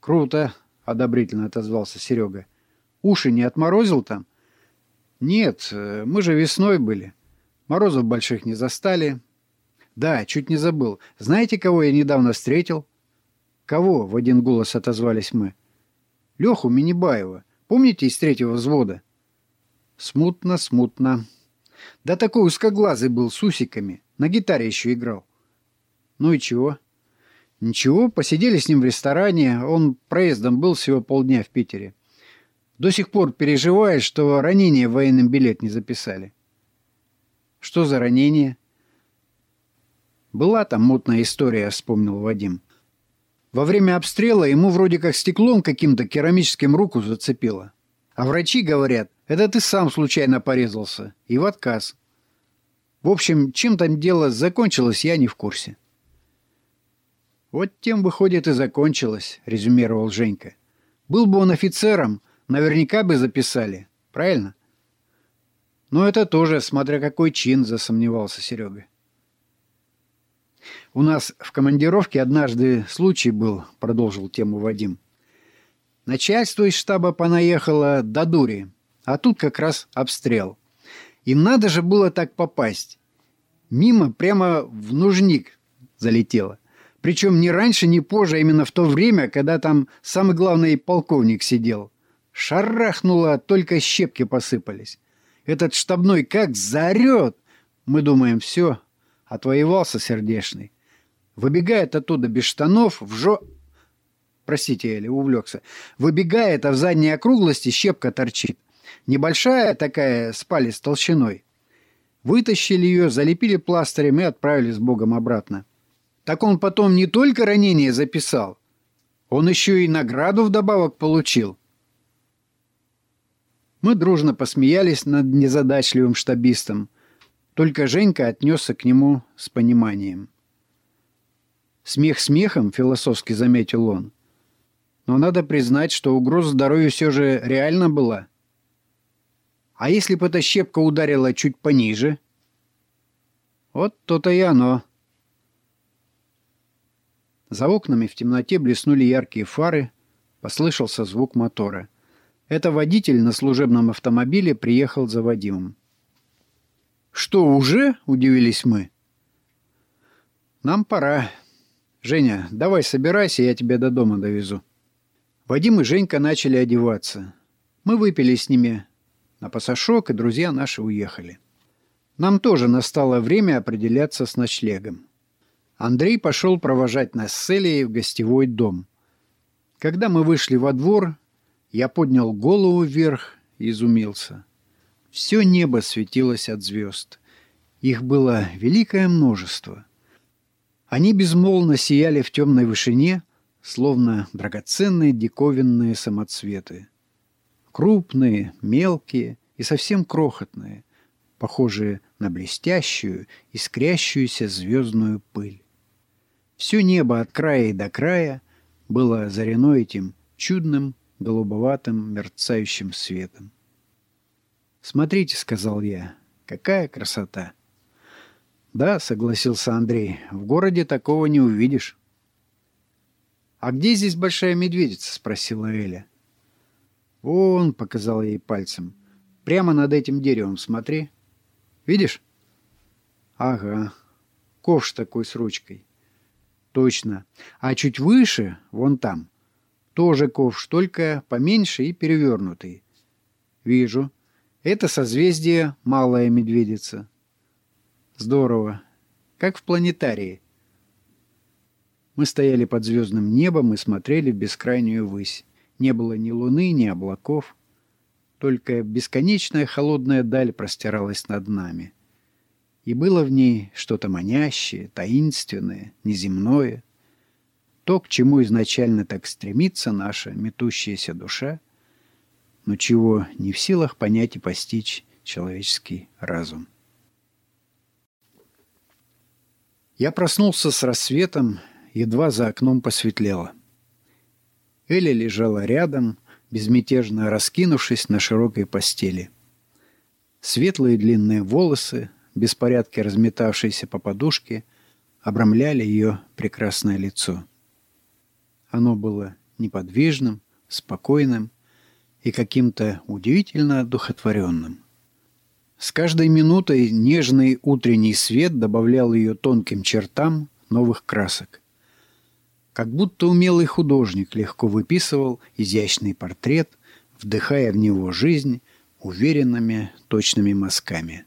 A: «Круто», — одобрительно отозвался Серега. «Уши не отморозил там?» «Нет, мы же весной были. Морозов больших не застали». «Да, чуть не забыл. Знаете, кого я недавно встретил?» «Кого?» — в один голос отозвались мы. Леху Минибаева. Помните из третьего взвода? Смутно, смутно. Да такой узкоглазый был, с усиками. На гитаре еще играл. Ну и чего? Ничего, посидели с ним в ресторане. Он проездом был всего полдня в Питере. До сих пор переживает, что ранение в военном билет не записали. Что за ранение? Была там мутная история, вспомнил Вадим. Во время обстрела ему вроде как стеклом каким-то керамическим руку зацепило. А врачи говорят, это ты сам случайно порезался. И в отказ. В общем, чем там дело закончилось, я не в курсе. «Вот тем, выходит, и закончилось», — резюмировал Женька. «Был бы он офицером, наверняка бы записали. Правильно?» «Но это тоже, смотря какой чин», — засомневался Серега. «У нас в командировке однажды случай был», — продолжил тему Вадим. Начальство из штаба понаехало до дури, а тут как раз обстрел. Им надо же было так попасть. Мимо прямо в нужник залетело. Причем ни раньше, ни позже, а именно в то время, когда там самый главный полковник сидел. Шарахнуло, только щепки посыпались. Этот штабной как заорет. Мы думаем, все, отвоевался сердешный. Выбегает оттуда без штанов, в жо... Простите, Эли, увлекся. Выбегает, а в задней округлости щепка торчит. Небольшая такая, с толщиной. Вытащили ее, залепили пластырем и отправили с Богом обратно. Так он потом не только ранение записал, он еще и награду вдобавок получил. Мы дружно посмеялись над незадачливым штабистом. Только Женька отнесся к нему с пониманием. Смех смехом, философски заметил он. Но надо признать, что угроза здоровью все же реально была. А если бы эта щепка ударила чуть пониже? Вот то-то и оно. За окнами в темноте блеснули яркие фары, послышался звук мотора. Это водитель на служебном автомобиле приехал за Вадимом. «Что, уже?» – удивились мы. «Нам пора. Женя, давай собирайся, я тебя до дома довезу». Вадим и Женька начали одеваться. Мы выпили с ними на пасашок, и друзья наши уехали. Нам тоже настало время определяться с ночлегом. Андрей пошел провожать нас с Элией в гостевой дом. Когда мы вышли во двор, я поднял голову вверх и изумился. Все небо светилось от звезд. Их было великое множество. Они безмолвно сияли в темной вышине, словно драгоценные диковинные самоцветы. Крупные, мелкие и совсем крохотные, похожие на блестящую, искрящуюся звездную пыль. Все небо от края и до края было озарено этим чудным, голубоватым, мерцающим светом. «Смотрите», — сказал я, — «какая красота!» «Да», — согласился Андрей, — «в городе такого не увидишь». «А где здесь большая медведица?» — спросила Эля. «Вон», — показал ей пальцем, — «прямо над этим деревом смотри. Видишь?» «Ага, ковш такой с ручкой». «Точно. А чуть выше, вон там, тоже ковш, только поменьше и перевернутый». «Вижу. Это созвездие Малая Медведица». «Здорово. Как в планетарии». Мы стояли под звездным небом и смотрели в бескрайнюю высь. Не было ни луны, ни облаков. Только бесконечная холодная даль простиралась над нами. И было в ней что-то манящее, таинственное, неземное. То, к чему изначально так стремится наша метущаяся душа, но чего не в силах понять и постичь человеческий разум. Я проснулся с рассветом, едва за окном посветлело. Эля лежала рядом, безмятежно раскинувшись на широкой постели. Светлые длинные волосы, беспорядки разметавшиеся по подушке, обрамляли ее прекрасное лицо. Оно было неподвижным, спокойным и каким-то удивительно одухотворенным. С каждой минутой нежный утренний свет добавлял ее тонким чертам новых красок. Как будто умелый художник легко выписывал изящный портрет, вдыхая в него жизнь уверенными, точными мазками.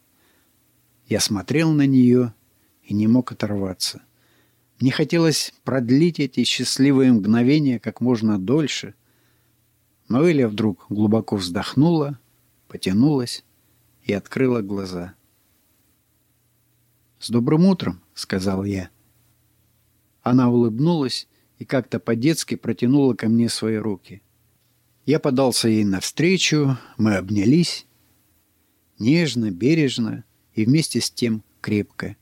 A: Я смотрел на нее и не мог оторваться. Мне хотелось продлить эти счастливые мгновения как можно дольше. Но Эля вдруг глубоко вздохнула, потянулась и открыла глаза. «С добрым утром», — сказал я. Она улыбнулась и как-то по-детски протянула ко мне свои руки. Я подался ей навстречу, мы обнялись. Нежно, бережно и вместе с тем крепко,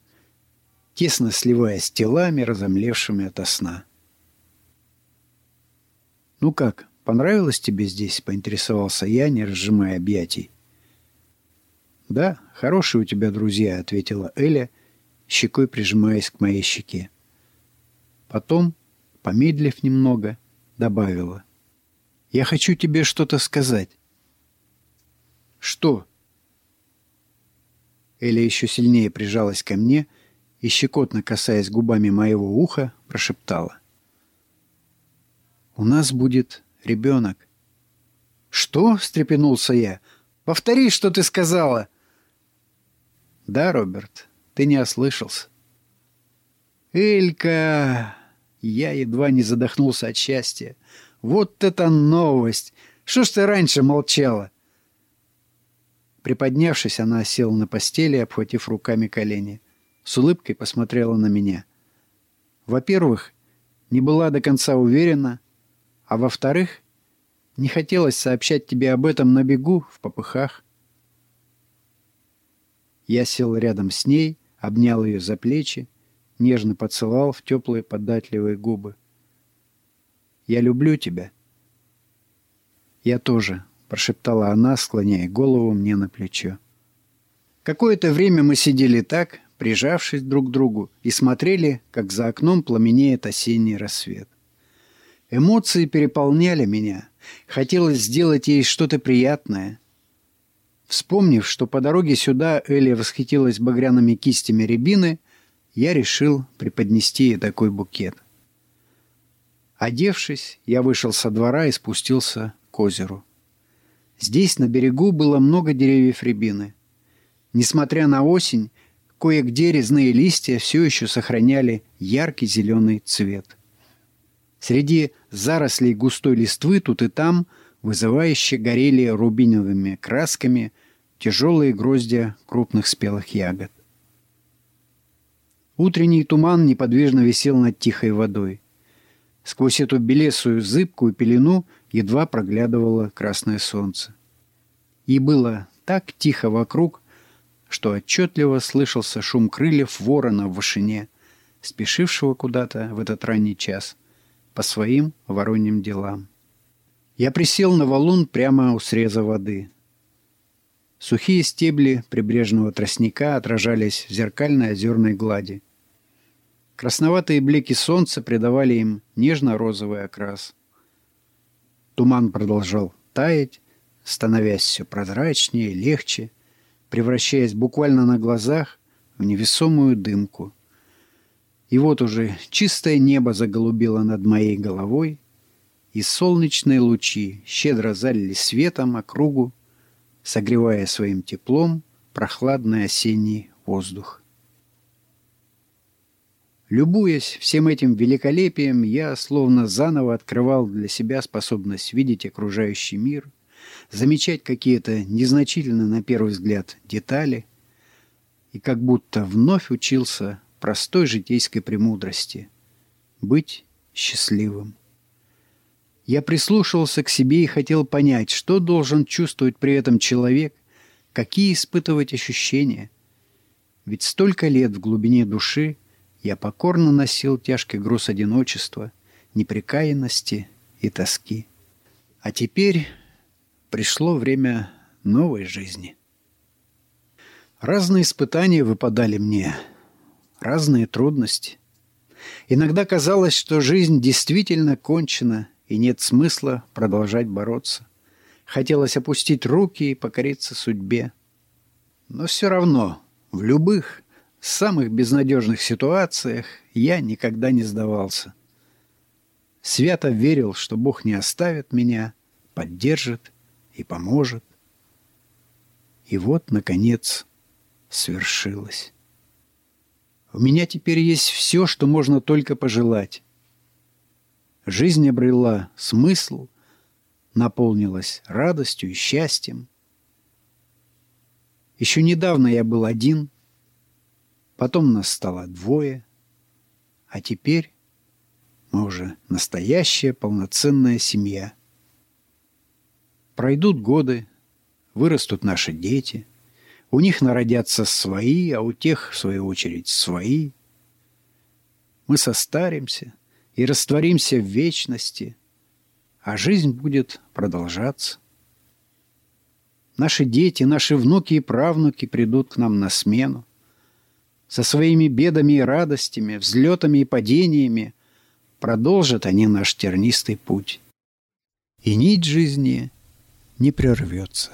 A: тесно сливаясь телами, разомлевшими ото сна. «Ну как, понравилось тебе здесь?» — поинтересовался я, не разжимая объятий. «Да, хорошие у тебя друзья», — ответила Эля, щекой прижимаясь к моей щеке. Потом помедлив немного, добавила. «Я хочу тебе что-то сказать». «Что?» Эля еще сильнее прижалась ко мне и, щекотно касаясь губами моего уха, прошептала. «У нас будет ребенок». «Что?» — встрепенулся я. «Повтори, что ты сказала!» «Да, Роберт, ты не ослышался». «Элька!» Я едва не задохнулся от счастья. Вот это новость! Что ж ты раньше молчала? Приподнявшись, она села на постели, обхватив руками колени. С улыбкой посмотрела на меня. Во-первых, не была до конца уверена, а во-вторых, не хотелось сообщать тебе об этом на бегу, в попыхах. Я сел рядом с ней, обнял ее за плечи, нежно поцеловал в теплые податливые губы. «Я люблю тебя». «Я тоже», — прошептала она, склоняя голову мне на плечо. Какое-то время мы сидели так, прижавшись друг к другу, и смотрели, как за окном пламенеет осенний рассвет. Эмоции переполняли меня. Хотелось сделать ей что-то приятное. Вспомнив, что по дороге сюда Элли восхитилась багряными кистями рябины, я решил преподнести ей такой букет. Одевшись, я вышел со двора и спустился к озеру. Здесь, на берегу, было много деревьев рябины. Несмотря на осень, кое-где резные листья все еще сохраняли яркий зеленый цвет. Среди зарослей густой листвы тут и там вызывающе горели рубиновыми красками тяжелые гроздья крупных спелых ягод. Утренний туман неподвижно висел над тихой водой. Сквозь эту белесую зыбкую пелену едва проглядывало красное солнце. И было так тихо вокруг, что отчетливо слышался шум крыльев ворона в вышине, спешившего куда-то в этот ранний час по своим вороньим делам. Я присел на валун прямо у среза воды. Сухие стебли прибрежного тростника отражались в зеркальной озерной глади. Красноватые блики солнца придавали им нежно-розовый окрас. Туман продолжал таять, становясь все прозрачнее, легче, превращаясь буквально на глазах в невесомую дымку. И вот уже чистое небо заголубило над моей головой, и солнечные лучи щедро залили светом округу, согревая своим теплом прохладный осенний воздух. Любуясь всем этим великолепием, я словно заново открывал для себя способность видеть окружающий мир, замечать какие-то незначительные на первый взгляд детали и как будто вновь учился простой житейской премудрости — быть счастливым. Я прислушивался к себе и хотел понять, что должен чувствовать при этом человек, какие испытывать ощущения. Ведь столько лет в глубине души я покорно носил тяжкий груз одиночества, неприкаянности и тоски. А теперь пришло время новой жизни. Разные испытания выпадали мне, разные трудности. Иногда казалось, что жизнь действительно кончена, и нет смысла продолжать бороться. Хотелось опустить руки и покориться судьбе. Но все равно в любых самых безнадежных ситуациях я никогда не сдавался. Свято верил, что Бог не оставит меня, поддержит и поможет. И вот, наконец, свершилось. У меня теперь есть все, что можно только пожелать. Жизнь обрела смысл, наполнилась радостью и счастьем. Еще недавно я был один, Потом нас стало двое. А теперь мы уже настоящая полноценная семья. Пройдут годы, вырастут наши дети. У них народятся свои, а у тех, в свою очередь, свои. Мы состаримся и растворимся в вечности, а жизнь будет продолжаться. Наши дети, наши внуки и правнуки придут к нам на смену со своими бедами и радостями, взлетами и падениями, продолжат они наш тернистый путь. И нить жизни не прервется.